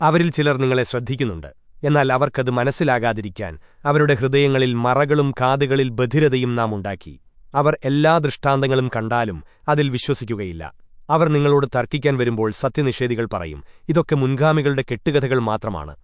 അവരിൽ ചിലർ നിങ്ങളെ ശ്രദ്ധിക്കുന്നുണ്ട്. എന്നാൽ അവർക്കത് മനസ്സിലാകാതിരിക്കാൻ അവരുടെ ഹൃദയങ്ങളിൽ മറകളും കാതുകളിൽ ബധിരതയും നാം ഉണ്ടാക്കി. അവർ എല്ലാ ദൃഷ്ടാന്തങ്ങളും കണ്ടാലും അതിൽ വിശ്വസിക്കുകയില്ല. അവർ നിങ്ങളോട് തർക്കിക്കാൻ വരുമ്പോൾ സത്യനിഷേധികൾ പറയും ഇതൊക്കെ മുൻഗാമികളുടെ കെട്ടുകഥകൾ മാത്രമാണ്.